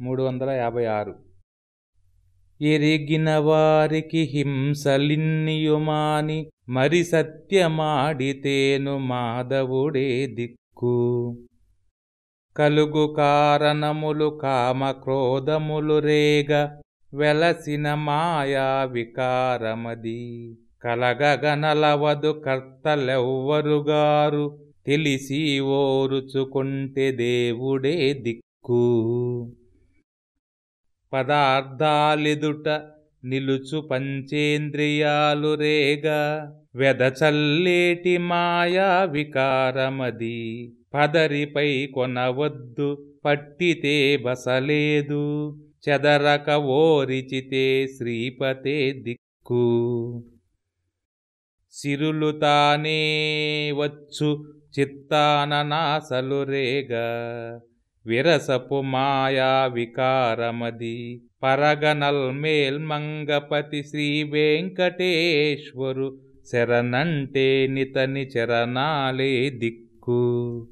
మూడు వందల యాభై ఆరు. ఎరిగిన వారికి హింసలిన్నియుమాని మరి సత్యమాడితేను మాధవుడే దిక్కు. కలుగు కారణములు కామక్రోధములు రేగ వెలసిన మాయా వికారమది. కలగగనలవదు కర్తలెవ్వరుగారు తెలిసి ఓరుచుకుంటే దేవుడే దిక్కు. పదార్థాలిదుట నిలుచు పంచేంద్రియాలు రేగా వెదచల్లేటి మాయా వికారమది. పదరిపై కొనవద్దు పట్టితే బసలేదు. చెదరక ఓరిచితే శ్రీపతే దిక్కు. సిరులు తానే వచ్చు చిత్తాననాసలు రేగా. విరసపు మాయా వికారమది. పరగనల్ మేల్మంగపతి శ్రీ వెంకటేశ్వరు శరణంటే నితని చరణాలే దిక్కు.